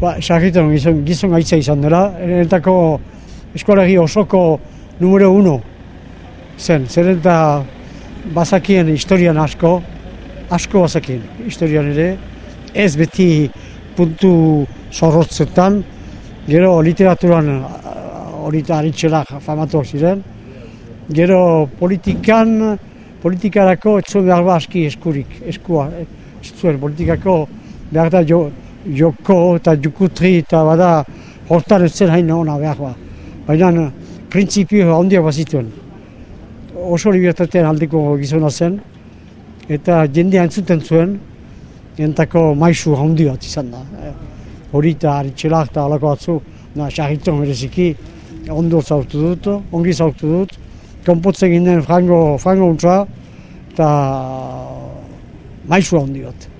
Ba, sarritan gizon, gizon gaitza izan dela, enetako eskolagi osoko numero uno zen, zer eta bazakien historian asko, asko bazakien historian ere, ez beti puntu zorrotzetan, gero literaturan hori eta haritxelak famatuak ziren, gero politikan, politikarako ez zuen behar ba aski eskurik, eskua, ez zuen. Politikako behar da jo, joko eta jukutri eta bada hortan ez zen hain hona behar ba. Baina printzipio handiak bazituen. Oso libertatean aldeko gizona zen eta jendea entzuten zuen entako maizu handi bat izan da. Hori eta haritxelak eta alako batzu, na, xarriton bereziki, ondo zautu dut, ongi zautu dut, konpotzen ginen frango, frango untza, eta maizu handi bat.